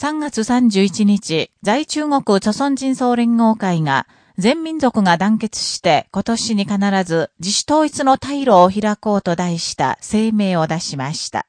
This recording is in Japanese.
3月31日、在中国著鮮人総連合会が、全民族が団結して今年に必ず自主統一の退路を開こうと題した声明を出しました。